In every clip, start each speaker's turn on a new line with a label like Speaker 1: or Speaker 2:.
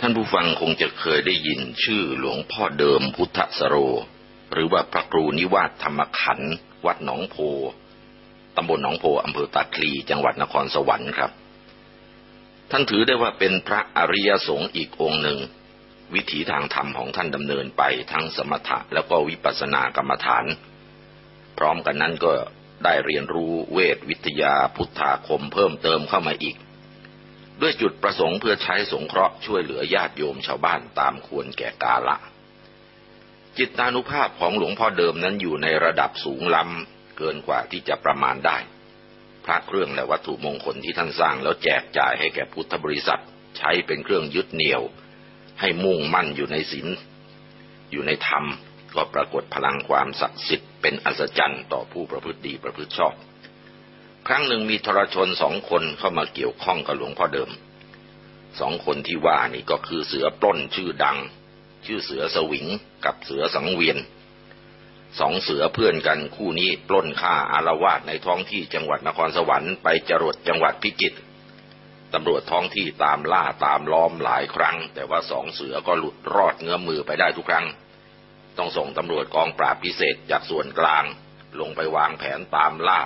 Speaker 1: ท่านผู้ฟังคงจะเคยได้ยินชื่อหลวงพ่อเดิมพุทธสโร หรือว่าพระครูนิวาสธรรมขัน วัดหนองโพตำบลหนองโพอำเภอตาคลี จังหวัดนครสวรรค์ครับ ท่านถือได้ว่าเป็นพระอริยสงฆ์อีกองค์หนึ่ง วิถีทางธรรมของท่านดำเนินไปทั้งสมถะแล้วก็วิปัสสนากรรมฐาน พร้อมกันนั้นก็ได้เรียนรู้เวทวิทยาพุทธาคมเพิ่มเติมเข้ามาอีก ด้วยจุดประสงค์เพื่อใช้สงเคราะห์ช่วยเหลือญาติโยมชาวบ้านตามควรแก่กาละ จิตานุภาพของหลวงพ่อเดิมนั้นอยู่ในระดับสูงล้ำเกินกว่าที่จะประมาณได้ พระเครื่องและวัตถุมงคลที่ท่านสร้างแล้วแจกจ่ายให้แก่พุทธบริษัท ใช้เป็นเครื่องยึดเหนี่ยว ให้มุ่งมั่นอยู่ในศีลอยู่ในธรรมก็ปรากฏพลังความศักดิ์สิทธิ์เป็นอัศจรรย์ต่อผู้ประพฤติดีประพฤติชอบ ครั้งหนึ่งมีทรชนสองคนเข้ามาเกี่ยวข้องกับหลวงพ่อเดิม สองคนที่ว่านี่ก็คือเสือปล้นชื่อดัง ชื่อเสือสวิงกับเสือสังเวียนสองเสือเพื่อนกันคู่นี้ปล้นฆ่าอารวาสในท้องที่จังหวัดนครสวรรค์ไปจรดจังหวัดพิจิตรตำรวจท้องที่ตามล่าตามล้อมหลายครั้ง แต่ว่าสองเสือก็หลุดรอดเงื้อมือไปได้ทุกครั้ง ต้องส่งตำรวจกองปราบพิเศษจากส่วนกลาง ลงไปวางแผนตามล่า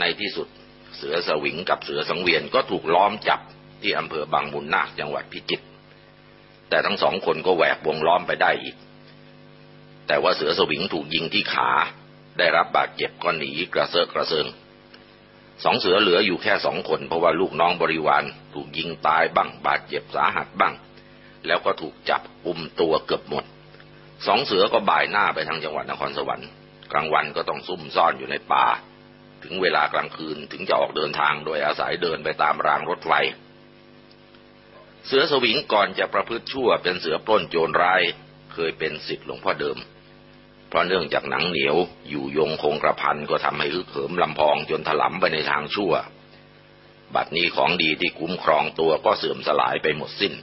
Speaker 1: ในที่สุดเสือสวิงกับเสือสังเวียนก็ถูกล้อมจับที่อำเภอบางมุนนาคจังหวัดพิจิตรแต่ทั้งสองคนก็แหวกวงล้อมไปได้อีก แต่ว่าเสือสวิงถูกยิงที่ขาได้รับบาดเจ็บก็หนีกระเซาะกระเซิงสองเสือเหลืออยู่แค่สองคนเพราะว่าลูกน้องบริวารถูกยิงตายบ้าง บาดเจ็บสาหัสบ้าง แล้วก็ถูกจับกุมตัวเกือบหมดสองเสือก็บ่ายหน้าไปทางจังหวัดนครสวรรค์กลางวันก็ต้องซุ่มซ่อนอยู่ในป่า ถึงเวลากลางคืนถึงจะออกเดินทางโดยอาศัยเดินไปตามรางรถไฟ เสือสวิงก่อนจะประพฤติชั่วเป็นเสือปล้นโจรร้ายเคยเป็นสิทธิ์หลวงพ่อเดิม เพราะเนื่องจากหนังเหนียวอยู่ยงคงกระพันก็ทำให้ฮึกเหิมลำพองจนถลำไปในทางชั่ว บัดนี้ของดีที่คุ้มครองตัวก็เสื่อมสลายไปหมดสิ้น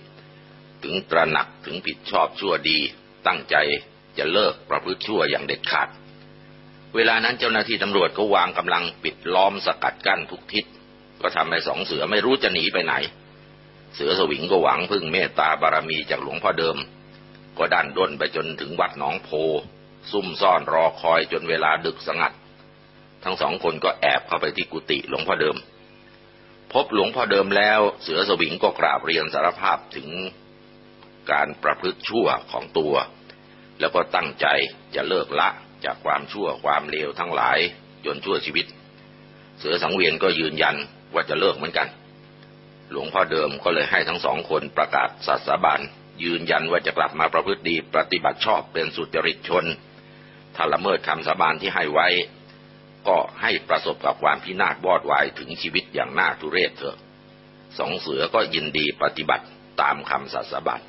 Speaker 1: ถึงตระหนักถึงผิดชอบชั่วดีตั้งใจจะเลิกประพฤติชั่วอย่างเด็ดขาด เวลานั้นเจ้าหน้าที่ตำรวจก็วางกำลังปิดล้อมสกัดกั้นทุกทิศ ก็ทำให้สองเสือไม่รู้จะหนีไปไหน เสือสวิงก็หวังพึ่งเมตตาบารมีจากหลวงพ่อเดิม ก็ดันด้นไปจนถึงวัดหนองโพ ซุ่มซ่อนรอคอยจนเวลาดึกสงัด ทั้งสองคนก็แอบเข้าไปที่กุฏิหลวงพ่อเดิม พบหลวงพ่อเดิมแล้ว เสือสวิงก็กราบเรียนสารภาพถึงการประพฤติชั่วของตัว แล้วก็ตั้งใจจะเลิกละ จากความชั่วความเลวทั้งหลายจนชั่วชีวิต เสือสังเวียนก็ยืนยันว่าจะเลิกเหมือนกัน หลวงพ่อเดิมก็เลยให้ทั้งสองคนประกาศสัสบานยืนยันว่าจะกลับมาประพฤติดีปฏิบัติชอบเป็นสุจริตชน ถ้าละเมิดคำสาบานที่ให้ไว้ ก็ให้ประสบกับความพินาศวอดวายถึงชีวิตอย่างน่าทุเรศเถอะ สองเสือก็ยินดีปฏิบัติตามคำสัสบาน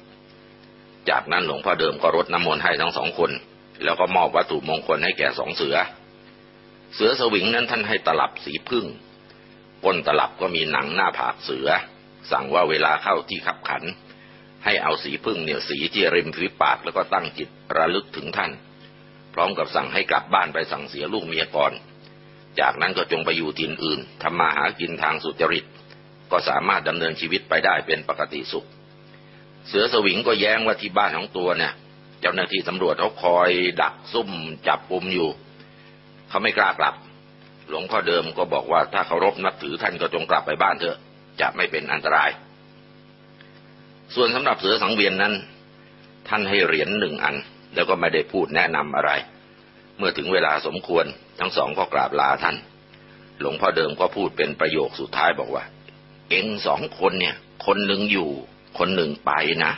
Speaker 1: จากนั้นหลวงพ่อเดิมก็รดน้ำมนต์ให้ทั้งสองคน แล้วก็มอบวัตถุมงคลให้แก่สองเสือ เสือสวิงนั้นท่านให้ตลับสีพึ่งก้นตลับก็มีหนังหน้าผากเสือ สั่งว่าเวลาเข้าที่ขับขัน ให้เอาสีพึ่งเนี่ยสีที่ริมฝีปากแล้วก็ตั้งจิตระลึกถึงท่าน พร้อมกับสั่งให้กลับบ้านไปสั่งเสียลูกเมียก่อน จากนั้นก็จงไปอยู่ที่อื่นทำมาหากินทางสุจริต ก็สามารถดำเนินชีวิตไปได้เป็นปกติสุข เสือสวิงก็แย้งว่าที่บ้านของตัวเนี่ย จ้าหน้าที่ตำรวจเขาคอยดักซุ่มจับปุ่มอยู่ เขาไม่กล้ากลับ หลวงพ่อเดิมก็บอกว่าถ้าเคารพนับถือท่านก็จงกลับไปบ้านเถอะ จะไม่เป็นอันตราย ส่วนสำหรับเสือสังเวียนนั้น ท่านให้เหรียญหนึ่งอัน แล้วก็ไม่ได้พูดแนะนำอะไร เมื่อถึงเวลาสมควรทั้งสองก็กราบลาท่าน หลวงพ่อเดิมก็พูดเป็นประโยคสุดท้ายบอกว่า เอ็งสองคนเนี่ย คนหนึ่งอยู่ คนหนึ่งไปนะ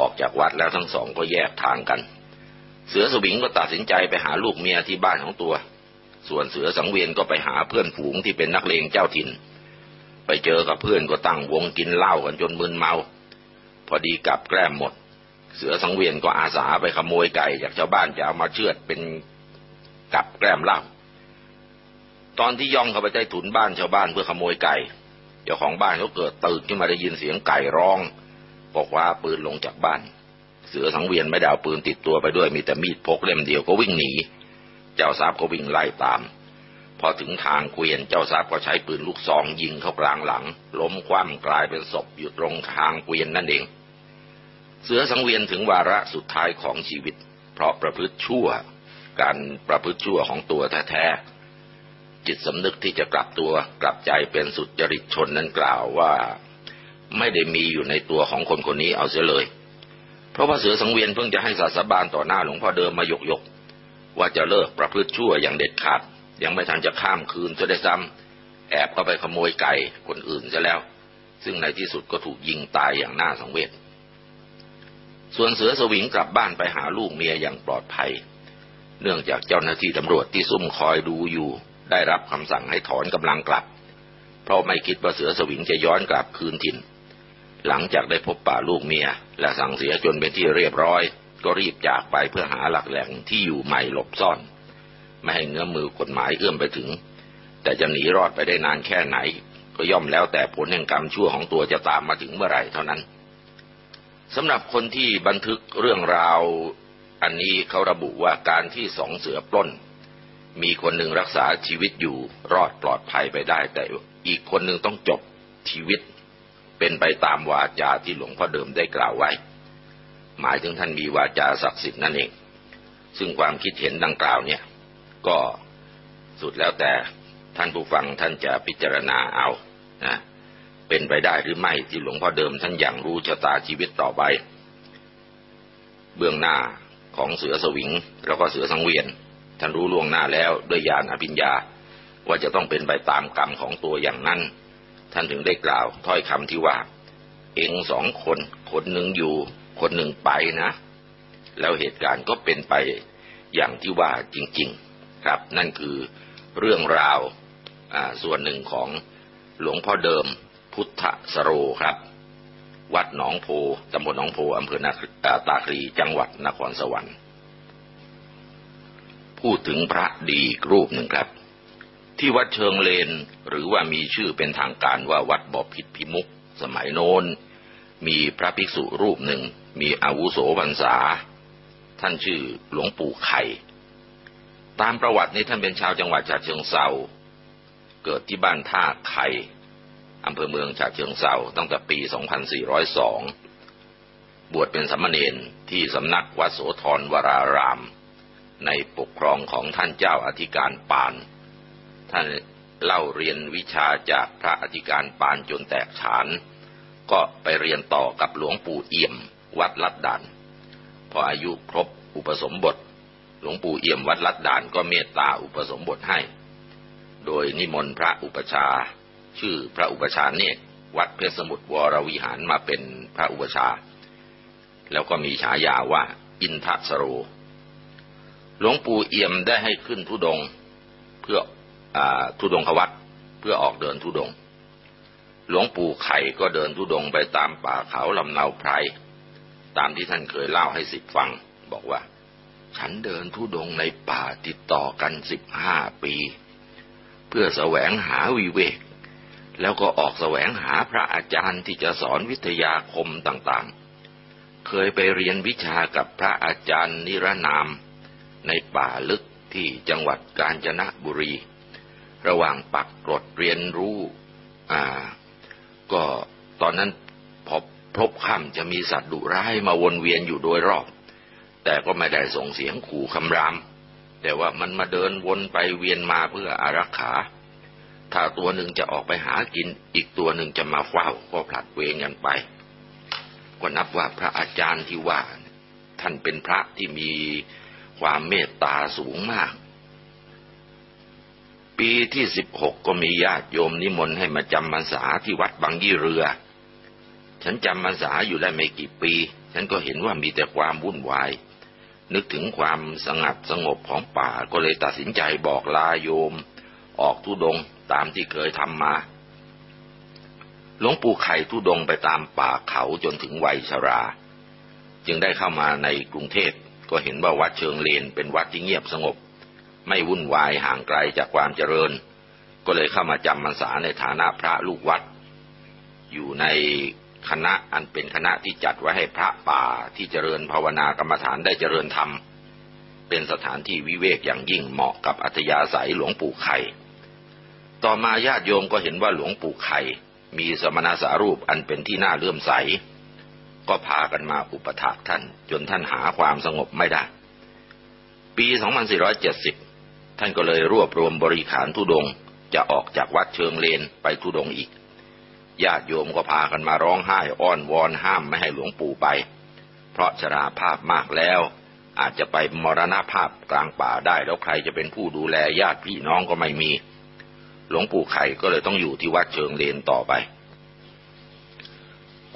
Speaker 1: ออกจากวัดแล้วทั้งสองก็แยกทางกัน เสือสวิงก็ตัดสินใจไปหาลูกเมียที่บ้านของตัว ส่วนเสือสังเวียนก็ไปหาเพื่อนฝูงที่เป็นนักเลงเจ้าถิ่น ไปเจอกับเพื่อนก็ตั้งวงกินเหล้ากันจนมึนเมา พอดีกลับแกล้มหมด เสือสังเวียนก็อาสาไปขโมยไก่จากชาวบ้านจะเอามาเชือดเป็นกับแกล้มเหล้าตอนที่ย่องเข้าไปใต้ถุนบ้านชาวบ้านเพื่อขโมยไก่ เจ้าของบ้านเขาเกิดตื่นขึ้นมาได้ยินเสียงไก่ร้อง ก็คว้าปืนลงจากบ้าน เสือสังเวียนไม่ได้เอาปืนติดตัวไปด้วย มีแต่มีดพกเล่มเดียวก็วิ่งหนี เจ้าทราบก็วิ่งไล่ตาม พอถึงทางเกวียนเจ้าทรัพย์ก็ใช้ปืนลูกซองยิงเข้ากลางหลัง ล้มคว่ำกลายเป็นศพอยู่ตรงทางเกวียนนั่นเอง เสือสังเวียนถึงวาระสุดท้ายของชีวิต เพราะประพฤติชั่ว การประพฤติชั่วของตัวแท้จิตสำนึกที่จะกลับตัวกลับใจเป็นสุดจริตชนนั้นกล่าวว่า ไม่ได้มีอยู่ในตัวของคนคนนี้เอาเสียเลย เพราะว่าเสือสังเวียนเพิ่งจะให้สาสบานต่อหน้าหลวงพ่อเดิมมายกยก ว่าจะเลิกประพฤติชั่วอย่างเด็ดขาด ยังไม่ทันจะข้ามคืนจะได้ซ้ำแอบเข้าไปขโมยไก่คนอื่นซะแล้ว ซึ่งในที่สุดก็ถูกยิงตายอย่างน่าสังเวชส่วนเสือสวิงกลับบ้านไปหาลูกเมียอย่างปลอดภัย เนื่องจากเจ้าหน้าที่ตำรวจที่ซุ่มคอยดูอยู่ ได้รับคำสั่งให้ถอนกำลังกลับ เพราะไม่คิดว่าเสือสวิงจะย้อนกลับคืนถิ่น หลังจากได้พบป่าลูกเมีย และสั่งเสียจนเป็นที่เรียบร้อย ก็รีบจากไปเพื่อหาหลักแหล่งที่อยู่ใหม่หลบซ่อน ไม่ให้เงื้อมือกฎหมายเอื้อมไปถึง แต่จะหนีรอดไปได้นานแค่ไหน ก็ย่อมแล้วแต่ผลแห่งกรรมชั่วของตัวจะตามมาถึงเมื่อไหร่เท่านั้นสำหรับคนที่บันทึกเรื่องราว อันนี้เขาระบุว่าการที่สองเสือปล้น มีคนหนึ่งรักษาชีวิตอยู่รอดปลอดภัยไปได้ แต่อีกคนหนึ่งต้องจบชีวิต เป็นไปตามวาจาที่หลวงพ่อเดิมได้กล่าวไว้ หมายถึงท่านมีวาจาศักดิ์สิทธิ์นั่นเอง ซึ่งความคิดเห็นดังกล่าวเนี่ย ก็สุดแล้วแต่ท่านผู้ฟังท่านจะพิจารณาเอานะเป็นไปได้หรือไม่ที่หลวงพ่อเดิมท่านอย่างรู้ชะตาชีวิตต่อไป เบื้องหน้าของเสือสวิงแล้วก็เสือสังเวียน ท่านรู้ล่วงหน้าแล้วด้วยญาณอภิญญา ว่าจะต้องเป็นไปตามกรรมของตัวอย่างนั้น ท่านถึงได้กล่าว ถ้อยคำที่ว่า เองสองคน คนหนึ่งอยู่ คนหนึ่งไปนะ แล้วเหตุการณ์ก็เป็นไปอย่างที่ว่าจริง ๆ ครับ นั่นคือเรื่องราวส่วนหนึ่งของหลวงพ่อเดิมพุทธสโรครับ วัดหนองโพตำบลหนองโพอำเภอตาคลีจังหวัดนครสวรรค์ พูดถึงพระดีรูปหนึ่งครับ ที่วัดเชิงเลน หรือว่ามีชื่อเป็นทางการว่าวัดบ่อพิษพิมุกสมัยโน้น มีพระภิกษุรูปหนึ่ง มีอาวุโสพรรษา ท่านชื่อหลวงปู่ไข่ ตามประวัตินี้ท่านเป็นชาวจังหวัดฉะเชิงเซาเกิดที่บ้านท่าไข่อำเภอเมืองฉะเชิงเซาตั้งแต่ปี 2402 บวชเป็นสมณเณรที่สำนักวัดโสธรวราราม ในปกครองของท่านเจ้าอธิการปาน ท่านเล่าเรียนวิชาจากพระอธิการปานจนแตกฉาน ก็ไปเรียนต่อกับหลวงปู่เอี่ยม วัดลัดดันพออายุครบอุปสมบท หลวงปู่เอี่ยมวัดลัดด่านก็เมตตาอุปสมบทให้ โดยนิมนต์พระอุปชา ชื่อพระอุปชาเนตวัดเพชรสมุทรวรวิหารมาเป็นพระอุปชา แล้วก็มีฉายาว่า อินทสโร หลวงปู่เอี่ยมได้ให้ขึ้นทุดง เพื่อ ทุดงขวัตเพื่อออกเดินทุดง หลวงปู่ไข่ก็เดินทุดงไปตามป่าเขาลำเนาไพรตามที่ท่านเคยเล่าให้สิทธิ์ฟัง บอกว่า ฉันเดินทุดงในป่าติดต่อกันสิบห้าปี เพื่อแสวงหาวิเวก แล้วก็ออกแสวงหาพระอาจารย์ที่จะสอนวิทยาคมต่างๆ เคยไปเรียนวิชากับพระอาจารย์นิรนามในป่าลึกที่จังหวัดกาญจนบุรี ระหว่างปักกรดเรียนรู้อ่าก็ตอนนั้นพอพบค่ำจะมีสัตว์ดุร้ายมาวนเวียนอยู่โดยรอบ แต่ก็ไม่ได้ส่งเสียงขู่คำราม แต่ว่ามันมาเดินวนไปเวียนมาเพื่ออารักขา ถ้าตัวหนึ่งจะออกไปหากิน อีกตัวหนึ่งจะมาเฝ้าก็ผลัดเวงกันไป ก็นับว่าพระอาจารย์ที่ว่า ท่านเป็นพระที่มีความเมตตาสูงมาก ปีที่สิบหกก็มีญาติโยมนิมนต์ให้มาจำพรรษาที่วัดบางยี่เรือ ฉันจำพรรษาอยู่ได้ไม่กี่ปี ฉันก็เห็นว่ามีแต่ความวุ่นวาย นึกถึงความสงัดสงบของป่าก็เลยตัดสินใจบอกลาโยม ออกทุดงตามที่เคยทำมา หลวงปู่ไข่ทุดงไปตามป่าเขาจนถึงวัยชรา จึงได้เข้ามาในกรุงเทพก็เห็นว่าวัดเชิงเลนเป็นวัดที่เงียบสงบ ไม่วุ่นวายห่างไกลจากความเจริญ ก็เลยเข้ามาจำพรรษาในฐานะพระลูกวัด อยู่ในคณะอันเป็นคณะที่จัดไว้ให้พระป่าที่เจริญภาวนากรรมฐานได้เจริญธรรม เป็นสถานที่วิเวกอย่างยิ่งเหมาะกับอัธยาศัยหลวงปู่ไข่ ต่อมาญาติโยมก็เห็นว่าหลวงปู่ไข่มีสมณสารูปอันเป็นที่น่าเลื่อมใส ก็พากันมาอุปถัมภ์ท่าน จนท่านหาความสงบไม่ได้ ปี 2470 ท่านก็เลยรวบรวมบริขารทุดงจะออกจากวัดเชิงเลนไปทุดงอีกญาติโยมก็พากันมาร้องไห้อ้อนวอนห้ามไม่ให้หลวงปู่ไป เพราะชราภาพมากแล้ว อาจจะไปมรณภาพกลางป่าได้แล้วใครจะเป็นผู้ดูแลญาติพี่น้องก็ไม่มี หลวงปู่ไข่ก็เลยต้องอยู่ที่วัดเชิงเลนต่อไป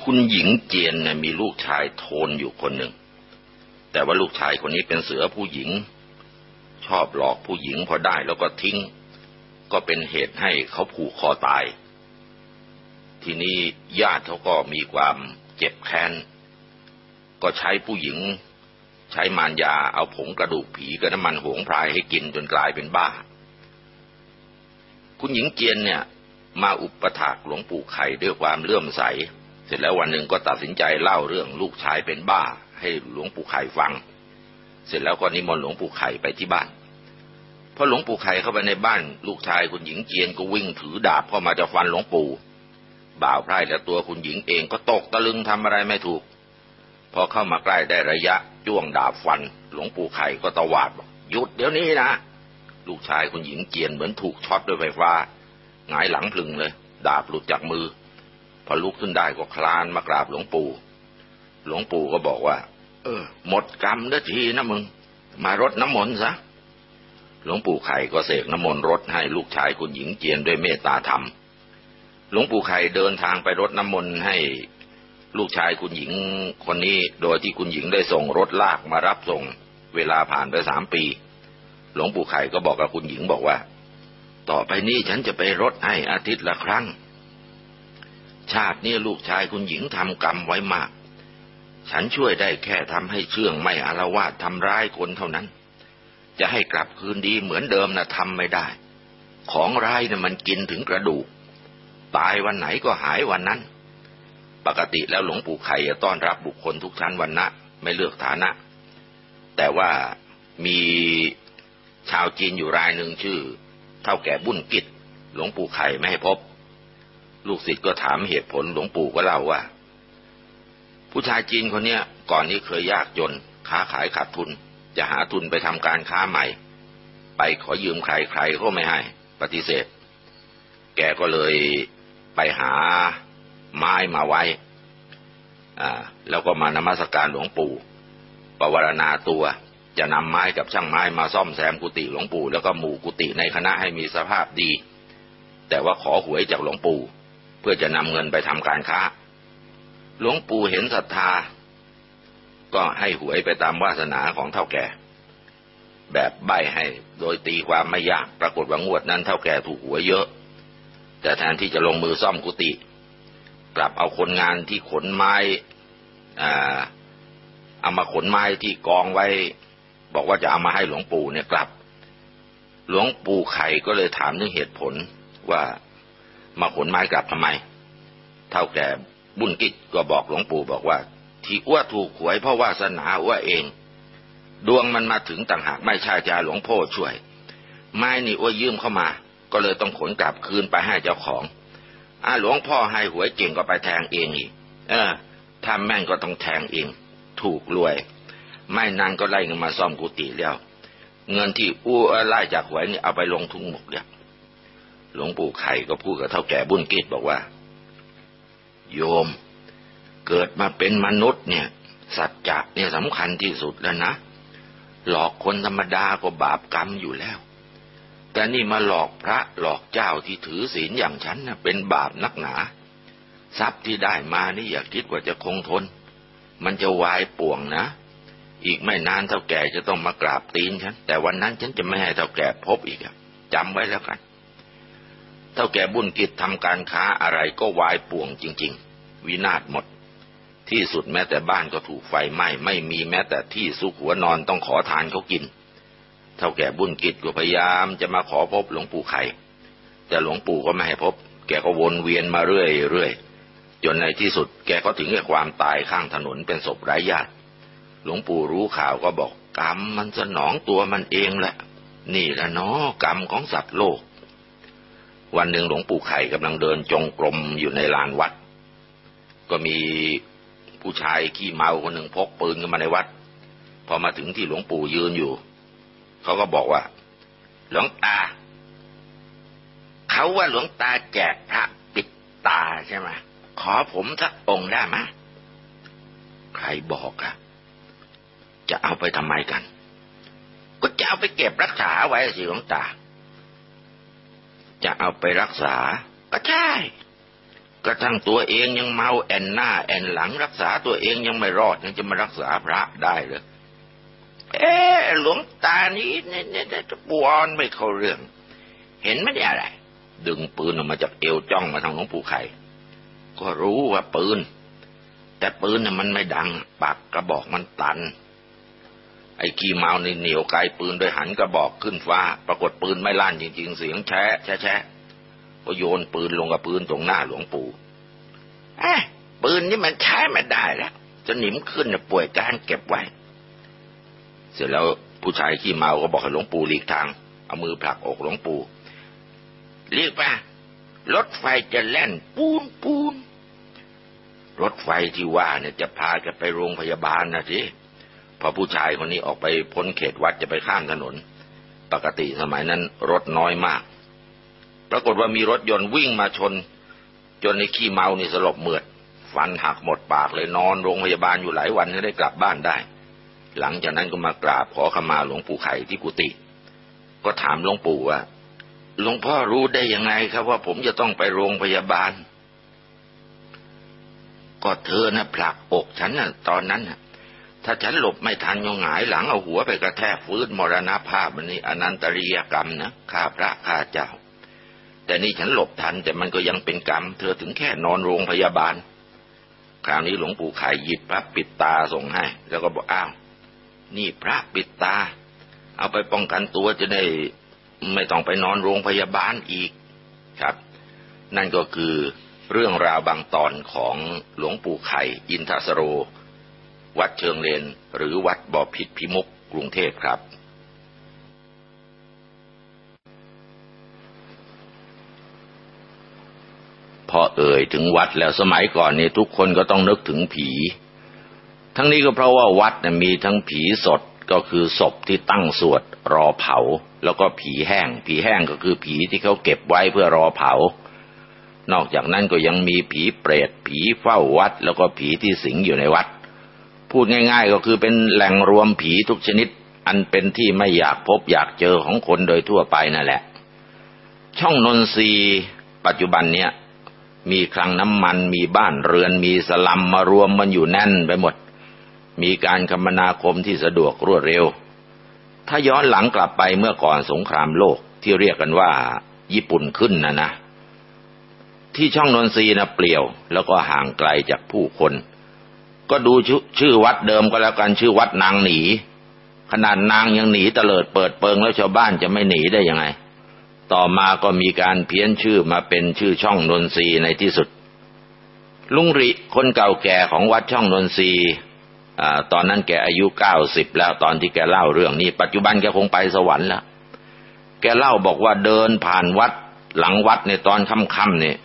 Speaker 1: คุณหญิงเจียนเนี่ยมีลูกชายโทนอยู่คนหนึ่ง แต่ว่าลูกชายคนนี้เป็นเสือผู้หญิง ชอบหลอกผู้หญิงพอได้แล้วก็ทิ้ง ก็เป็นเหตุให้เขาผูกคอตาย ทีนี้ญาติเขาก็มีความเจ็บแค้น ก็ใช้ผู้หญิง ใช้มารยาเอาผงกระดูกผีกับน้ำมันหงพรายให้กินจนกลายเป็นบ้า คุณหญิงเจียนเนี่ย มาอุปถากหลวงปู่ไข่ด้วยความเลื่อมใส เสร็จแล้ววันหนึ่งก็ตัดสินใจเล่าเรื่องลูกชายเป็นบ้า ให้หลวงปู่ไข่ฟัง เสร็จแล้วก็นิมนต์หลวงปู่ไข่ไปที่บ้านพอหลวงปู่ไข่เข้าไปในบ้าน ลูกชายคุณหญิงเจียนก็วิ่งถือดาบเข้ามาจะฟันหลวงปู่บ่าวไพร่และตัวคุณหญิงเองก็ตกตะลึงทำอะไรไม่ถูก พอเข้ามาใกล้ได้ระยะจ้วงดาบฟัน หลวงปู่ไข่ก็ตะวาดบอกหยุดเดี๋ยวนี้นะ ลูกชายคุณหญิงเจียนเหมือนถูกช็อตด้วยไฟฟ้าหงายหลังพลึงเลย ดาบหลุดจากมือ พอลุกขึ้นได้ก็คลานมากราบหลวงปู่ หลวงปู่ก็บอกว่า เออ หมดกรรมเด้ทีนะมึง มารดน้ำมนต์ซะหลวงปู่ไข่ก็เสกน้ำมนต์รดให้ลูกชายคุณหญิงเจียนด้วยเมตตาธรรม หลวงปู่ไข่เดินทางไปรดน้ำมนต์ให้ลูกชายคุณหญิงคนนี้ โดยที่คุณหญิงได้ส่งรถลากมารับส่ง เวลาผ่านไปสามปี หลวงปู่ไข่ก็บอกกับคุณหญิงบอกว่า ต่อไปนี้ฉันจะไปรดให้อาทิตย์ละครั้ง ชาตินี้ลูกชายคุณหญิงทำกรรมไว้มาก ฉันช่วยได้แค่ทำให้เชื่องไม่อารวาสทำร้ายคนเท่านั้น จะให้กลับคืนดีเหมือนเดิมนะทำไม่ได้ ของร้ายนะ่ะมันกินถึงกระดูก ตายวันไหนก็หายวันนั้น ปกติแล้วหลวงปู่ไข่ต้อนรับบุคคลทุกชั้นวันนะไม่เลือกฐานะ แต่ว่ามีชาวจีนอยู่รายหนึ่งชื่อ เท่าแก่บุญกิจ หลวงปู่ไข่ไม่ให้พบ ลูกศิษย์ก็ถามเหตุผลหลวงปู่ก็เล่าว่า ผู้ชายจีนคนเนี้ยก่อนนี้เคยยากจน ค้าขายขาดทุน จะหาทุนไปทำการค้าใหม่ ไปขอยืมใครใครก็ไม่ให้ ปฏิเสธ แกก็เลยไปหาไม้มาไว้อ่าแล้วก็มานมัสการหลวงปู่ปวารณาตัว จะนำไม้กับช่างไม้มาซ่อมแซมกุฏิหลวงปู่ แล้วก็หมู่กุฏิในคณะให้มีสภาพดี แต่ว่าขอหวยจากหลวงปู่ เพื่อจะนำเงินไปทำการค้า หลวงปู่เห็นศรัทธา ก็ให้หวยไปตามวาสนาของเท่าแก่ แบบใบให้โดยตีความไม่ยากปรากฏว่างวดนั้นเท่าแก่ถูกหวยเยอะ แต่แทนที่จะลงมือซ่อมกุฏิกลับเอาคนงานที่ขนไม้เอามาขนไม้ที่กองไว้ บอกว่าจะเอามาให้หลวงปู่เนี่ยกลับ หลวงปู่ไข่ก็เลยถามถึงเหตุผลว่ามาขนไม้กลับทำไม เท่าแก่ บุญกิจก็บอกหลวงปู่บอกว่า ที่อ้วถูกหวยเพราะวาสนาอ้วเอง ดวงมันมาถึงต่างหากไม่ใช่จาหลวงพ่อช่วย ไม้นี่อ้วยืมเข้ามา ก็เลยต้องขนกลับคืนไปให้เจ้าของอาหลวงพ่อให้หวยเก่งก็ไปแทงเองอีก เออถ้าแม่งก็ต้องแทงเอง ถูกรวย ไม่นานก็ไล่เงินมาซ่อมกุฏิแล้ว เงินที่อู้ไล่จากหวยนี่เอาไปลงทุงหมดแล้วหลวงปู่ไข่ก็พูดกับเท่าแก่บุญกิจบอกว่า โยม เกิดมาเป็นมนุษย์เนี่ย สัจจะเนี่ยสำคัญที่สุดแล้วนะ หลอกคนธรรมดาก็บาปกรรมอยู่แล้ว แต่นี่มาหลอกพระหลอกเจ้าที่ถือศีลอย่างฉันนะเป็นบาปนักหนา ทรัพย์ที่ได้มานี่อย่าคิดว่าจะคงทน มันจะวายป่วงนะ อีกไม่นานเท่าแก่จะต้องมากราบตีนฉัน แต่วันนั้นฉันจะไม่ให้เท่าแก่พบอีกจำไว้แล้วกัน เท่าแก่บุญกิจทำการค้าอะไรก็วายป่วงจริง ๆ วินาศหมด ที่สุดแม้แต่บ้านก็ถูกไฟไหม้ไม่มีแม้แต่ที่สุขหัวนอนต้องขอทานเขากิน เท่าแก่บุญกิจก็พยายามจะมาขอพบหลวงปู่ไข่ แต่หลวงปู่ก็ไม่ให้พบ แกก็วนเวียนมาเรื่อยๆจนในที่สุดแกก็ถึงกับความตายข้างถนนเป็นศพไร้ญาติ หลวงปู่รู้ข่าวก็บอกกรรมมันสนองตัวมันเองแหละ นี่แหละเนาะกรรมของสัตว์โลก วันหนึ่งหลวงปู่ไข่กำลังเดินจงกรมอยู่ในลานวัด ก็มีผู้ชายขี้เมาคนหนึ่งพกปืนเข้ามาในวัด พอมาถึงที่หลวงปู่ยืนอยู่ เขาก็บอกว่า หลวงตา เขาว่าหลวงตาแจกพระปิดตาใช่ไหมขอผมสักองค์ได้ไหมใครบอกอะจะเอาไปทำไมกัน ก็จะเอาไปเก็บรักษาไว้สิหลวงตา จะเอาไปรักษา ก็ใช่ กระทั่งตัวเองยังเมาแอนหน้า แอนหลังรักษาตัวเองยังไม่รอดยังจะมารักษาพระได้เลยเอ๊หลวงตานี้เนี่ยเนี่ยปวนไม่เข้าเรื่อง เห็นไหมเนี่ยอะไร ดึงปืนออกมาจากเอวจ้องมาทางหลวงปู่ไข่ ก็รู้ว่าปืน แต่ปืนน่ะมันไม่ดัง ปากกระบอกมันตัน ไอ้ขี้เมาในเหนียวไกลปืนโดยหันกระบอกขึ้นฟ้า ปรากฏปืนไม่ลั่นจริง ๆ เสียงแช่แช่แช่ก็โยนปืนลงกับปืนตรงหน้าหลวงปู่เอ้ปืนนี่มันใช้ไม่ได้แล้วจะหนิมขึ้นป่วยการเก็บไว้ เสร็จแล้วผู้ชายขี้เมาก็บอกให้หลวงปู่หลีกทาง เอามือผลักอกหลวงปู่เรียกป่ะรถไฟจะแล่นปูนปูนรถไฟที่ว่าเนี่ยจะพาแกไปโรงพยาบาลนะสิ พอผู้ชายคนนี้ออกไปพ้นเขตวัดจะไปข้ามถนน ปกติสมัยนั้นรถน้อยมาก ปรากฏว่ามีรถยนต์วิ่งมาชน จนในขี้เมานี่สลบเหมือด ฟันหักหมดปากเลยนอนโรงพยาบาลอยู่หลายวันก็ได้กลับบ้านได้ หลังจากนั้นก็มากราบขอขมาหลวงปู่ไข่ที่กุฏิก็ถามหลวงปู่ว่าหลวงพ่อรู้ได้ยังไงครับว่าผมจะต้องไปโรงพยาบาล ก็เธอนะผลักอกฉันนะตอนนั้นนะ ถ้าฉันหลบไม่ทันยงหงายหลังเอาหัวไปกระแทกฟื้นมรณภาพมันนี่อนันตริยกรรมนะข้าพระข้าเจ้า แต่นี่ฉันหลบทันแต่มันก็ยังเป็นกรรม เธอถึงแค่นอนโรงพยาบาล คราวนี้หลวงปู่ไข่หยิบพระปิดตาส่งให้ แล้วก็บอกอ้าว นี่พระปิดตา เอาไปป้องกันตัวจะได้ไม่ต้องไปนอนโรงพยาบาลอีกครับ นั่นก็คือเรื่องราวบางตอนของหลวงปู่ไข่อินทสโร วัดเชิงเลน หรือวัดบ่อพิษพิมุกกรุงเทพครับ พอเอ่ยถึงวัดแล้วสมัยก่อนนี่ทุกคนก็ต้องนึกถึงผี ทั้งนี้ก็เพราะว่าวัดมีทั้งผีสดก็คือศพที่ตั้งสวดรอเผา แล้วก็ผีแห้ง ผีแห้งก็คือผีที่เขาเก็บไว้เพื่อรอเผา นอกจากนั้นก็ยังมีผีเปรต ผีเฝ้าวัด แล้วก็ผีที่สิงอยู่ในวัด พูดง่ายๆ ก็คือเป็นแหล่งรวมผีทุกชนิด อันเป็นที่ไม่อยากพบอยากเจอของคนโดยทั่วไปนั่นแหละ ช่องนนทรีปัจจุบันเนี้ยมีคลังน้ำมันมีบ้านเรือนมีสลัมมารวมมันอยู่แน่นไปหมด มีการคมนาคมที่สะดวกรวดเร็ว ถ้าย้อนหลังกลับไปเมื่อก่อนสงครามโลกที่เรียกกันว่า ญี่ปุ่นขึ้นนะนะ ที่ช่องนนทรีนะเปลี่ยว แล้วก็ห่างไกลจากผู้คน ก็ดูชื่อวัดเดิมก็แล้วกันชื่อวัดนางหนี ขนาดนางยังหนีเตลิดเปิดเปิงแล้วชาวบ้านจะไม่หนีได้ยังไง ต่อมาก็มีการเพี้ยนชื่อมาเป็นชื่อช่องนนทรีในที่สุด ลุงริคนเก่าแก่ของวัดช่องนนทรีตอนนั้นแกอายุเก้าสิบแล้วตอนที่แกเล่าเรื่องนี้ ปัจจุบันแกคงไปสวรรค์แล้วแกเล่าบอกว่าเดินผ่านวัดหลังวัดในตอนค่ำๆเนี่ย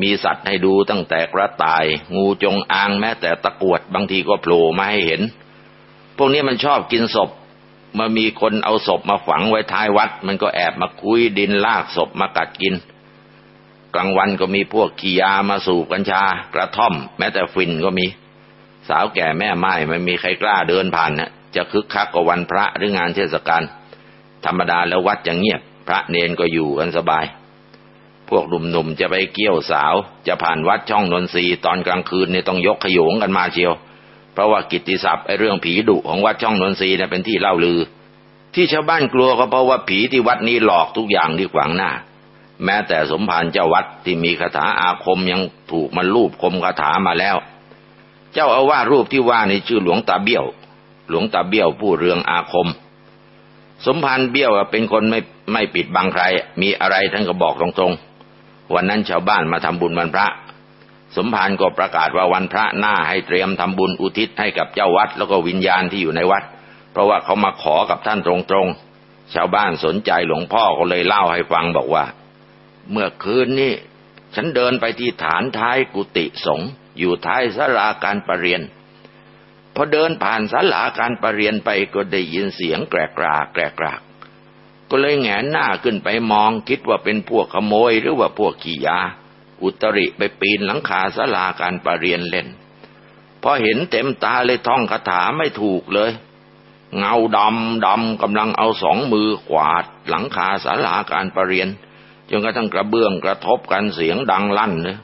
Speaker 1: มีสัตว์ให้ดูตั้งแต่กระต่าย งูจงอางแม้แต่ตะกวดบางทีก็โผล่มาให้เห็น พวกนี้มันชอบกินศพมามีคนเอาศพมาฝังไว้ท้ายวัด มันก็แอบมาคุยดินลากศพมากัดกิน กลางวันก็มีพวกขี้ยามาสูบกัญชากระท่อม แม้แต่ฟินก็มี สาวแก่แม่ไม้ไม่มีใครกล้าเดินผ่านนะจะคึกคักกว่าวันพระหรืองานเทศกาลธรรมดาแล้ววัดจะเงียบ พระเนนก็อยู่กันสบาย วกหนุ่มๆจะไปเกี่ยวสาว จะผ่านวัดช่องนนทรีตอนกลางคืนเนี่ยต้องยกขยงกันมาเชียว เพราะว่ากิตติศัพท์ไอ้เรื่องผีดุของวัดช่องนนทรีเนี่ยเป็นที่เล่าลือ ที่ชาวบ้านกลัวก็เพราะว่าผีที่วัดนี้หลอกทุกอย่างที่ขวางหน้า แม้แต่สมภารเจ้าวัดที่มีคาถาอาคมยังถูกมันรูปคมคาถามาแล้ว เจ้าอาวาสรูปที่ว่านี่ชื่อหลวงตาเบี้ยว หลวงตาเบี้ยวผู้เรืองอาคมสมภารเบี้ยวเป็นคนไม่ไม่ปิดบังใคร มีอะไรท่านก็บอกตรงๆ วันนั้นชาวบ้านมาทำบุญวันพระ สมภารก็ประกาศว่าวันพระหน้าให้เตรียมทำบุญอุทิศให้กับเจ้าวัดแล้วก็วิญญาณที่อยู่ในวัด เพราะว่าเขามาขอกับท่านตรงๆ ชาวบ้านสนใจหลวงพ่อก็เลยเล่าให้ฟังบอกว่า เมื่อคืนนี้ฉันเดินไปที่ฐานท้ายกุฏิสงฆ์อยู่ท้ายศาลาการประเรียนพอเดินผ่านศาลาการประเรียนไปก็ได้ยินเสียงแกรกราแกรกราก ก็เลยแงนหน้าขึ้นไปมองคิดว่าเป็นพวกขโมยหรือว่าพวกขี้ยา อุตริไปปีนหลังคาศาลาการประเรียนเล่น พอเห็นเต็มตาเลยท่องคาถาไม่ถูกเลย เงาดำดำกำลังเอาสองมือขวาดหลังคาศาลาการประเรียนจนกระทั่งกระเบื้องกระทบกันเสียงดังลั่นเลย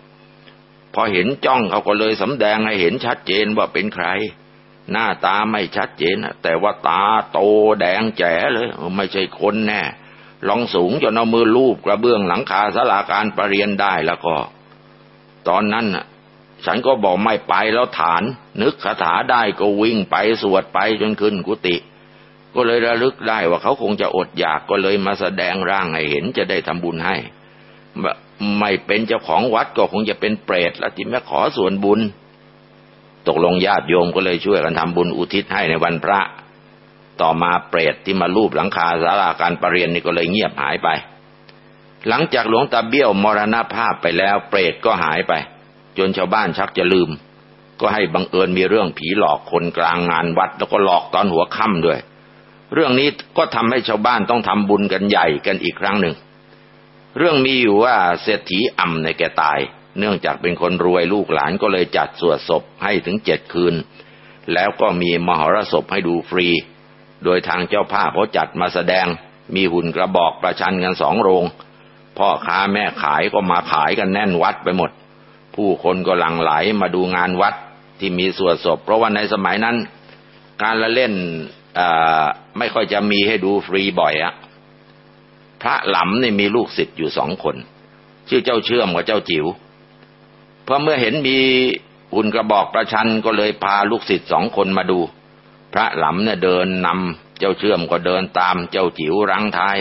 Speaker 1: พอเห็นจ้องเขาก็เลยสำแดงให้เห็นชัดเจนว่าเป็นใคร หน้าตาไม่ชัดเจนแต่ว่าตาโตแดงแจ๋เลย ไม่ใช่คนแน่ลองสูงจนเอามือลูบกระเบื้องหลังคาศาลาการประเรียนได้แล้วก็ ตอนนั้นน่ะฉันก็บอกไม่ไปแล้วฐาน นึกคาถาได้ก็วิ่งไปสวดไปจนขึ้นกุฏิก็เลยระลึกได้ว่าเขาคงจะอดอยากก็เลยมาแสดงร่างให้เห็นจะได้ทำบุญให้ไม่เป็นเจ้าของวัดก็คงจะเป็นเปรตแล้วที่แม่ขอส่วนบุญ ตกลงญาติโยมก็เลยช่วยกันทำบุญอุทิศให้ในวันพระ ต่อมาเปรตที่มาลูบหลังคาศาลาการประเรียนนี่ก็เลยเงียบหายไป หลังจากหลวงตาเบี้ยวมรณภาพไปแล้ว เปรตก็หายไป จนชาวบ้านชักจะลืม ก็ให้บังเอิญมีเรื่องผีหลอกคนกลางงานวัด แล้วก็หลอกตอนหัวค่ำด้วย เรื่องนี้ก็ทำให้ชาวบ้านต้องทำบุญกันใหญ่กันอีกครั้งหนึ่ง เรื่องมีอยู่ว่าเศรษฐีอ่ำในแกตาย เนื่องจากเป็นคนรวยลูกหลานก็เลยจัดสวดศพให้ถึงเจ็ดคืน แล้วก็มีมหรสพให้ดูฟรี โดยทางเจ้าภาพเขาจัดมาแสดง มีหุ่นกระบอกประชันกันสองโรง พ่อค้าแม่ขายก็มาขายกันแน่นวัดไปหมด ผู้คนก็หลั่งไหลมาดูงานวัดที่มีสวดศพ เพราะว่าในสมัยนั้น การละเล่นไม่ค่อยจะมีให้ดูฟรีบ่อยอะพระหลำนี่มีลูกศิษย์อยู่สองคน ชื่อเจ้าเชื่อมกับเจ้าจิว๋ว พอเมื่อเห็นมีหุ่นกระบอกประชันก็เลยพาลูกศิษย์สองคนมาดู พระหลำเนี่ยเดินนำเจ้าเชื่อมก็เดินตามเจ้าจิ๋วรังท้าย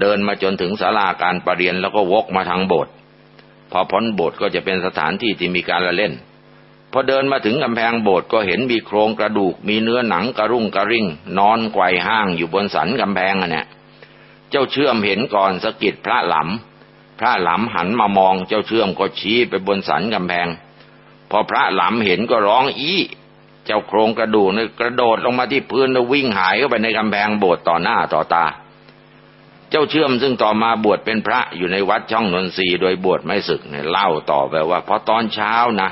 Speaker 1: เดินมาจนถึงศาลาการประเรียนแล้วก็วกมาทางโบสถ์พอพ้นโบสถ์ก็จะเป็นสถานที่ที่มีการละเล่น พอเดินมาถึงกำแพงโบสถ์ก็เห็นมีโครงกระดูก มีเนื้อหนังกระรุ่งกระริ่ง นอนไกวห้างอยู่บนสันกำแพงอะเนี่ยเจ้าเชื่อมเห็นก่อนสะกิดพระหลำ พระหลำหันมามองเจ้าเชื่อมก็ชี้ไปบนสันกำแพง พอพระหลำเห็นก็ร้องอีเจ้าโครงกระดูกนี่กระโดดลงมาที่พื้นแล้ววิ่งหายเข้าไปในกำแพงโบสถ์ต่อหน้าต่อตา เจ้าเชื่อมซึ่งต่อมาบวชเป็นพระอยู่ในวัดช่องนนทรีโดยบวชไม่ศึกเนี่ยเล่าต่อไปว่าพอตอนเช้านะ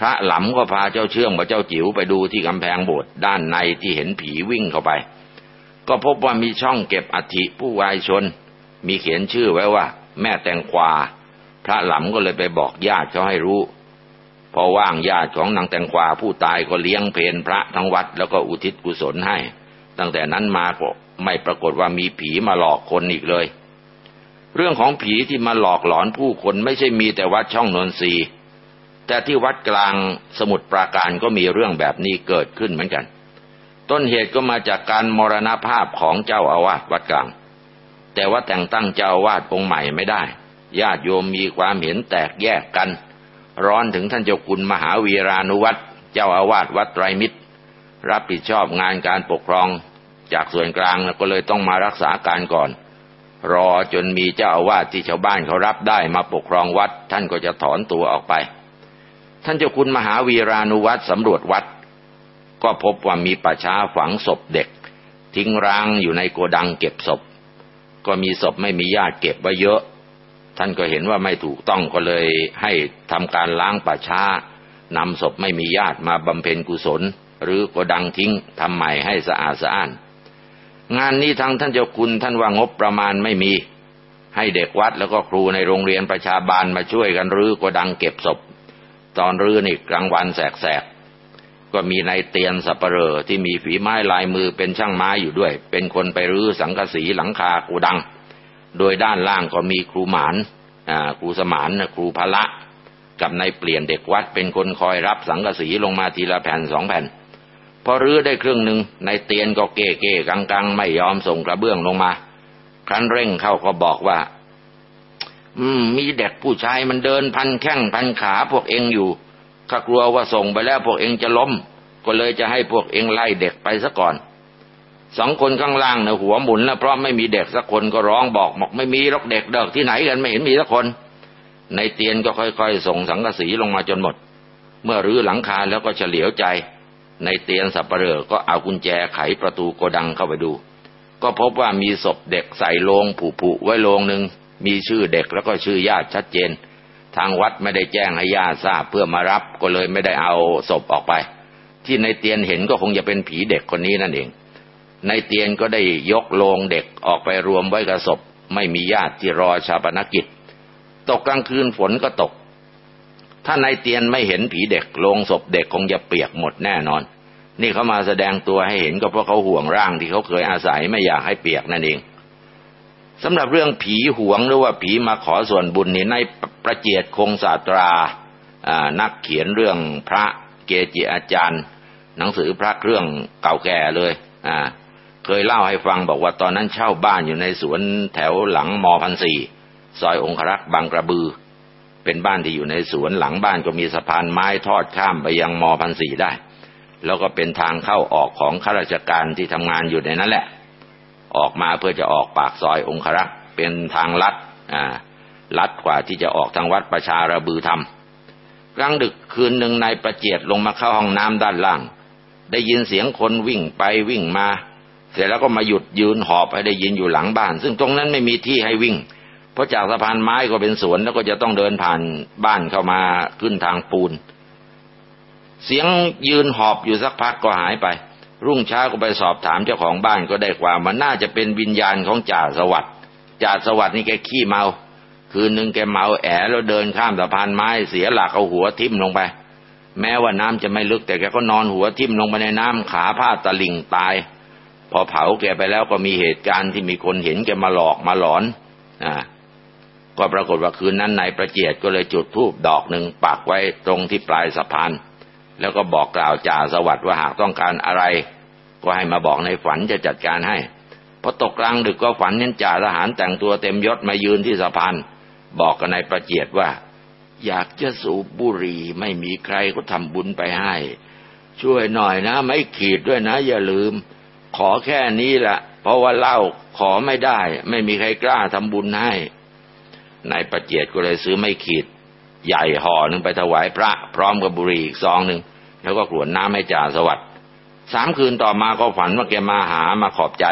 Speaker 1: พระหลำก็พาเจ้าเชื่อมกับเจ้าจิ๋วไปดูที่กำแพงโบสถ์ด้านในที่เห็นผีวิ่งเข้าไป ก็พบว่ามีช่องเก็บอัฐิผู้วายชน มีเขียนชื่อไว้ว่า แม่แตงควา พระหลำก็เลยไปบอกญาติเขาให้รู้ พอว่างญาติของนางแตงควาผู้ตายก็เลี้ยงเพนพระทั้งวัดแล้วก็อุทิศกุศลให้ ตั้งแต่นั้นมาก็ไม่ปรากฏว่ามีผีมาหลอกคนอีกเลย เรื่องของผีที่มาหลอกหลอนผู้คนไม่ใช่มีแต่วัดช่องนนทรีแต่ที่วัดกลางสมุทรปราการก็มีเรื่องแบบนี้เกิดขึ้นเหมือนกัน ต้นเหตุก็มาจากการมรณภาพของเจ้าอาวาสวัดกลาง แต่ว่าแต่งตั้งเจ้าอาวาสองค์ใหม่ไม่ได้ ญาติโยมมีความเห็นแตกแยกกัน ร้อนถึงท่านเจ้าคุณมหาวีรานุวัตรเจ้าอาวาสวัดไตรมิตร รับผิดชอบงานการปกครอง จากส่วนกลางก็เลยต้องมารักษาการก่อน รอจนมีเจ้าอาวาสที่ชาวบ้านเขารับได้มาปกครองวัด ท่านก็จะถอนตัวออกไป ท่านเจ้าคุณมหาวีรานุวัตรสำรวจวัด ก็พบว่ามีป่าช้าฝังศพเด็ก ทิ้งร้างอยู่ในโกดังเก็บศพ ก็มีศพไม่มีญาติเก็บไว้เยอะ ท่านก็เห็นว่าไม่ถูกต้องก็เลยให้ทำการล้างป่าช้านำศพไม่มีญาติมาบำเพ็ญกุศล หรือโกดังทิ้งทำใหม่ให้สะอาดสะอ้าน งานนี้ทางท่านเจ้าคุณท่านว่างบประมาณไม่มี ให้เด็กวัดแล้วก็ครูในโรงเรียนประชาบาลมาช่วยกันรื้อโกดังเก็บศพ ตอนรื้อนี่กลางวันแสก ก็มีนายเตียนสัปเหร่อที่มีฝีไม้ลายมือเป็นช่างไม้อยู่ด้วย เป็นคนไปรื้อสังกะสีหลังคากูดัง โดยด้านล่างก็มีครูหมานครูสมานครูพละกับนายเปลี่ยนเด็กวัดเป็นคนคอยรับสังกะสีลงมาทีละแผ่นสองแผ่น พอรื้อได้ครึ่งหนึ่งนายเตียนก็เก้เก้กังกังไม่ยอมส่งกระเบื้องลงมา ครั้นเร่งเข้าก็บอกว่า อืม มีเด็กผู้ชายมันเดินพันแข้งพันขาพวกเองอยู่ ข้ากลัวว่าส่งไปแล้วพวกเองจะล้ม ก็เลยจะให้พวกเองไล่เด็กไปซะก่อนสองคนข้างล่างเนี่ยหัวหมุนแล้วเพราะไม่มีเด็กสักคนก็ร้องบอกบอกไม่มีรกเด็กเด็กที่ไหนกันไม่เห็นมีสักคน ในเตียนก็ค่อยๆ ส่งสังกะสีลงมาจนหมด เมื่อรื้อหลังคาแล้วก็เฉลียวใจ ในเตียนสับเปลือก็เอากุญแจไขประตูโกดังเข้าไปดู ก็พบว่ามีศพเด็กใส่โลงผุๆไว้โลงหนึ่งมีชื่อเด็กแล้วก็ชื่อญาติชัดเจน ทางวัดไม่ได้แจ้งให้ญาติทราบเพื่อมารับก็เลยไม่ได้เอาศพออกไป ที่ในเตียนเห็นก็คงจะเป็นผีเด็กคนนี้นั่นเอง ในเตียนก็ได้ยกโลงเด็กออกไปรวมไว้กับศพ ไม่มีญาติที่รอชาปนกิจ ตกกลางคืนฝนก็ตก ถ้าในเตียนไม่เห็นผีเด็กโลงศพเด็กคงจะเปียกหมดแน่นอน นี่เขามาแสดงตัวให้เห็นก็เพราะเขาห่วงร่างที่เขาเคยอาศัยไม่อยากให้เปียกนั่นเอง สำหรับเรื่องผีหวงหรือว่าผีมาขอส่วนบุญนี่ในประเจียดคงศาสตรานักเขียนเรื่องพระเกจิอาจารย์ หนังสือพระเครื่องเก่าแก่เลยเคยเล่าให้ฟังบอกว่าตอนนั้นเช่าบ้านอยู่ในสวนแถวหลังมพันสี่ซอยองครักษ์บางกระบือ เป็นบ้านที่อยู่ในสวนหลังบ้านก็มีสะพานไม้ทอดข้ามไปยังมพันสี่ได้ แล้วก็เป็นทางเข้าออกของข้าราชการที่ทำงานอยู่ในนั้นแหละ ออกมาเพื่อจะออกปากซอยองครักษ์เป็นทางลัดอ่าลัดกว่าที่จะออกทางวัดประชาระบือทำกลางดึกคืนหนึ่งนายประเจียดลงมาเข้าห้องน้ำด้านล่าง ได้ยินเสียงคนวิ่งไปวิ่งมา เสร็จแล้วก็มาหยุดยืนหอบให้ได้ยินอยู่หลังบ้าน ซึ่งตรงนั้นไม่มีที่ให้วิ่ง เพราะจากสะพานไม้ก็เป็นสวนแล้วก็จะต้องเดินผ่านบ้านเข้ามาขึ้นทางปูน เสียงยืนหอบอยู่สักพักก็หายไป รุ่งเช้าก็ไปสอบถามเจ้าของบ้านก็ได้ความมันน่าจะเป็นวิญญาณของจ่าสวัสด์จ่าสวัสด์นี่แกขี้เมา คืนหนึ่งแกเมาแอแล้วเดินข้ามสะพานไม้เสียหลักเอาหัวทิ่มลงไป แม้ว่าน้ำจะไม่ลึกแต่แกก็นอนหัวทิ่มลงไปในน้ำขาผ้าตะลิ่งตาย พอเผาแกไปแล้วก็มีเหตุการณ์ที่มีคนเห็นแกมาหลอกมาหลอนอ่าก็ปรากฏว่าคืนนั้นนายประเจียดก็เลยจุดธูปดอกหนึ่งปักไว้ตรงที่ปลายสะพาน แล้วก็บอกกล่าวจ่าสวัสดิ์ว่าหากต้องการอะไร ก็ให้มาบอกในฝันจะจัดการให้พอตกกลางดึกก็ฝันเห็นจ่าทหารแต่งตัวเต็มยศมายืนที่สะพานบอกกับนายประเจียดว่า อยากจะสูบบุหรี่ไม่มีใครก็ทำบุญไปให้ ช่วยหน่อยนะ ไม่ขีดด้วยนะ อย่าลืม ขอแค่นี้แหละเพราะว่าเล่าขอไม่ได้ ไม่มีใครกล้าทำบุญให้นายประเจดก็เลยซื้อไม่ขีด ใหญ่ห่อหนึ่งไปถวายพระ พร้อมกับบุหรี่อีกซองหนึ่ง แล้วก็กรวดน้ำให้จ่าสวัสดิ์สามคืนต่อมาก็ฝันว่าแกมาหามาขอบใจ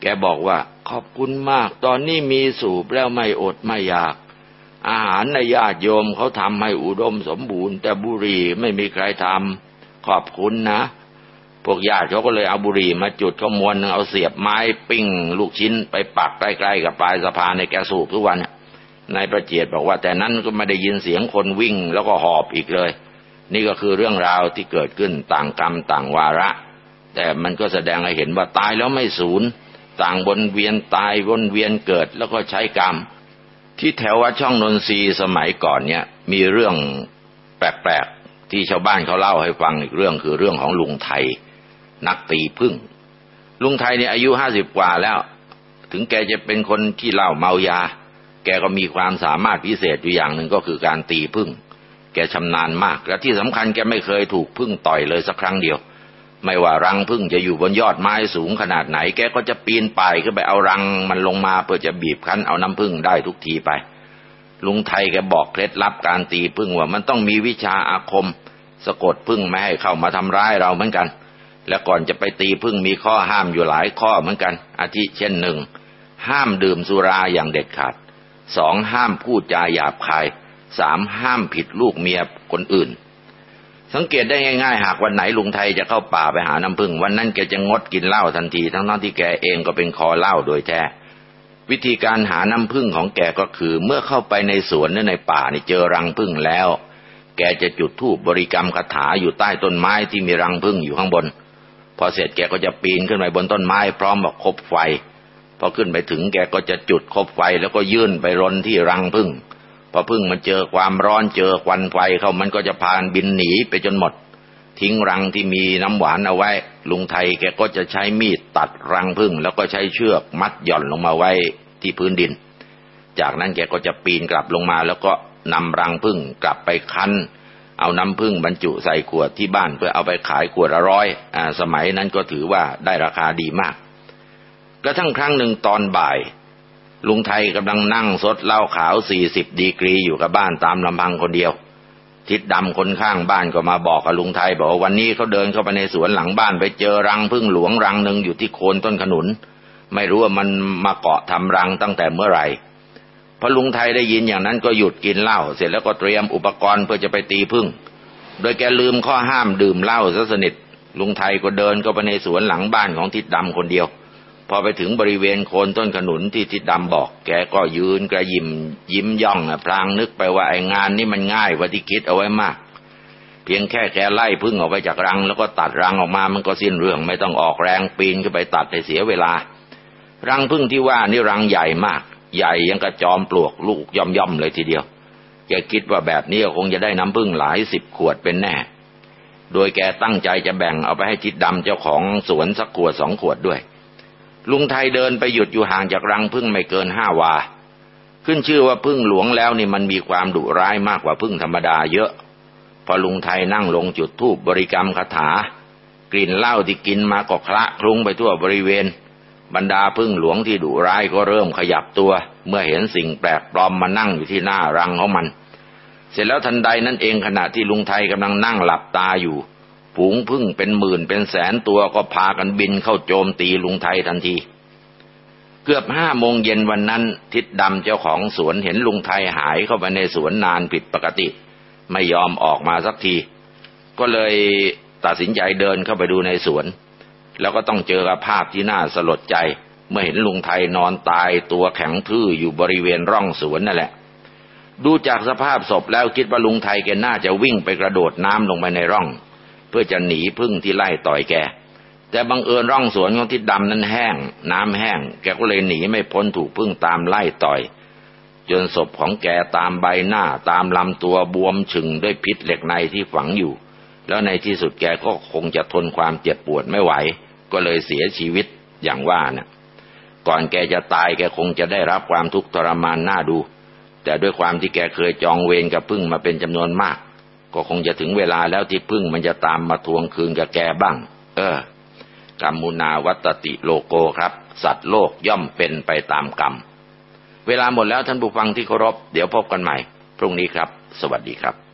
Speaker 1: แกบอกว่าขอบคุณมาก ตอนนี้มีสูบแล้วไม่อดไม่อยาก อาหารในญาติโยมเขาทำให้อุดมสมบูรณ์ แต่บุหรี่ไม่มีใครทำขอบคุณนะพวกญาติเขาก็เลยเอาบุหรี่มาจุดขมวนเอาเสียบไม้ปิ้ง ลูกชิ้นไปปักใกล้ๆกับปลายสะพานในแกสูบทุกวันนายประเจียดบอกว่า แต่นั้นก็ไม่ได้ยินเสียงคนวิ่งแล้วก็หอบอีกเลย นี่ก็คือเรื่องราวที่เกิดขึ้นต่างกรรมต่างวาระ แต่มันก็แสดงให้เห็นว่าตายแล้วไม่สูญต่างบนเวียนตายวนเวียนเกิดแล้วก็ใช้กรรม ที่แถววัดช่องนนทรีสมัยก่อนเนี่ยมีเรื่องแปลกๆที่ชาวบ้านเขาเล่าให้ฟังอีกเรื่องคือเรื่องของลุงไทย นักตีพึ่ง ลุงไทยเนี่ยอายุห้าสิบกว่าแล้ว ถึงแกจะเป็นคนที่เล่าเมายา แกก็มีความสามารถพิเศษอยู่อย่างหนึ่งก็คือการตีพึ่ง กชำนาญมาก และที่สำคัญแกไม่เคยถูกพึ่งต่อยเลยสักครั้งเดียว ไม่ว่ารังพึ่งจะอยู่บนยอดไม้สูงขนาดไหน แกก็จะปีนป่ายขึ้นไปเอารังมันลงมาเพื่อจะบีบคั้นเอาน้ำพึ่งได้ทุกทีไป ลุงไทยแกบอกเคล็ดลับการตีพึ่งว่ามันต้องมีวิชาอาคม สะกดพึ่งไม่ให้เข้ามาทำร้ายเราเหมือนกัน และก่อนจะไปตีพึ่งมีข้อห้ามอยู่หลายข้อเหมือนกัน อาทิเช่นหนึ่งห้ามดื่มสุราอย่างเด็ดขาดสองห้ามพูดจาหยาบคาย สามห้ามผิดลูกเมียคนอื่น สังเกตได้ง่ายๆ หากวันไหนลุงไทยจะเข้าป่าไปหาน้ำพึ่ง วันนั้นแกจะงดกินเหล้าทันที ทั้งนั้นที่แกเองก็เป็นคอเหล้าโดยแท้วิธีการหาน้ำพึ่งของแกก็คือ เมื่อเข้าไปในสวนหรือในป่านี่เจอรังพึ่งแล้ว แกจะจุดธูปบริกรรมคาถาอยู่ใต้ต้นไม้ที่มีรังพึ่งอยู่ข้างบน พอเสร็จแกก็จะปีนขึ้นไปบนต้นไม้พร้อมกับคบไฟพอขึ้นไปถึงแกก็จะจุดคบไฟแล้วก็ยื่นไปรนที่รังพึ่ง พอพึ่งมันเจอความร้อนเจอควันไฟเข้ามันก็จะพานบินหนีไปจนหมด ทิ้งรังที่มีน้ำหวานเอาไว้ ลุงไทยแกก็จะใช้มีดตัดรังพึ่ง แล้วก็ใช้เชือกมัดหย่อนลงมาไว้ที่พื้นดิน จากนั้นแกก็จะปีนกลับลงมาแล้วก็นำรังพึ่งกลับไปคั้น เอาน้ำพึ่งบรรจุใส่ขวดที่บ้านเพื่อเอาไปขายขวดละร้อยอ่าสมัยนั้นก็ถือว่าได้ราคาดีมากกระทั่งครั้งหนึ่งตอนบ่าย ลุงไทยกำลังนั่งซดเหล้าขาวสี่สิบดีกรีอยู่กับบ้านตามลำพังคนเดียว ทิดดำคนข้างบ้านก็มาบอกกับลุงไทยบอกว่าวันนี้เขาเดินเข้าไปในสวนหลังบ้านไปเจอรังพึ่งหลวงรังหนึ่งอยู่ที่โคนต้นขนุน ไม่รู้ว่ามันมาเกาะทำรังตั้งแต่เมื่อไหร่พอลุงไทยได้ยินอย่างนั้นก็หยุดกินเหล้าเสร็จแล้วก็เตรียมอุปกรณ์เพื่อจะไปตีพึ่ง โดยแกลืมข้อห้ามดื่มเหล้าซะสนิทลุงไทยก็เดินเข้าไปในสวนหลังบ้านของทิดดำคนเดียว พอไปถึงบริเวณโคนต้นขนุนที่ทิดดำบอก แกก็ยืนกระยิมยิ้มย่องพลางนึกไปว่าไอ้งานนี้มันง่ายกว่าที่คิดเอาไว้มาก เพียงแค่แกไล่พึ่งออกไปจากรัง แล้วก็ตัดรังออกมามันก็สิ้นเรื่องไม่ต้องออกแรงปีนขึ้นไปตัดให้เสียเวลา รังพึ่งที่ว่านี่รังใหญ่มาก ใหญ่ยังกระจอมปลวกลูกย่อมย่อมเลยทีเดียวแกคิดว่าแบบนี้คงจะได้น้ำพึ่งหลายสิบขวดเป็นแน่ โดยแกตั้งใจจะแบ่งเอาไปให้จิตดำเจ้าของสวนสักขวดสองขวดด้วย ลุงไทยเดินไปหยุดอยู่ห่างจากรังพึ่งไม่เกินห้าวา ขึ้นชื่อว่าพึ่งหลวงแล้วนี่มันมีความดุร้ายมากกว่าพึ่งธรรมดาเยอะ พอลุงไทยนั่งลงจุดธูปบริกรรมคาถา กลิ่นเหล้าที่กินมาก็คละคลุ้งไปทั่วบริเวณ บรรดาพึ่งหลวงที่ดุร้ายก็เริ่มขยับตัว เมื่อเห็นสิ่งแปลกปลอมมานั่งอยู่ที่หน้ารังของมัน เสร็จแล้วทันใดนั่นเองขณะที่ลุงไทยกำลังนั่งหลับตาอยู่ ฝูงพึ่งเป็นหมื่นเป็นแสนตัวก็พากันบินเข้าโจมตีลุงไทยทันที เกือบห้าโมงเย็นวันนั้น ทิดดำเจ้าของสวนเห็นลุงไทยหายเข้าไปในสวนนานผิดปกติ ไม่ยอมออกมาสักที ก็เลยตัดสินใจเดินเข้าไปดูในสวน แล้วก็ต้องเจอกับภาพที่น่าสลดใจ เมื่อเห็นลุงไทยนอนตายตัวแข็งทื่ออยู่บริเวณร่องสวนนั่นแหละดูจากสภาพศพแล้วคิดว่าลุงไทยแกน่าจะวิ่งไปกระโดดน้ำลงไปในร่อง เพื่อจะหนีพึ่งที่ไล่ต่อยแก แต่บังเอิญร่องสวนของทิดดำนั้นแห้ง น้ำแห้ง แกก็เลยหนีไม่พ้นถูกพึ่งตามไล่ต่อย จนศพของแกตามใบหน้าตามลำตัวบวมฉึงด้วยพิษเหล็กในที่ฝังอยู่ แล้วในที่สุดแกก็คงจะทนความเจ็บปวดไม่ไหว ก็เลยเสียชีวิตอย่างว่านะ่ะก่อนแกจะตายแกคงจะได้รับความทุกข์ทรมานน่าดู แต่ด้วยความที่แกเคยจองเวรกับพึ่งมาเป็นจำนวนมาก ก็คงจะถึงเวลาแล้วที่พึ่งมันจะตามมาทวงคืนกับแกบ้าง เออ กรรมุนาวัตติโลโกครับ สัตว์โลกย่อมเป็นไปตามกรรม เวลาหมดแล้วท่านผู้ฟังที่เคารพ เดี๋ยวพบกันใหม่ พรุ่งนี้ครับ สวัสดีครับ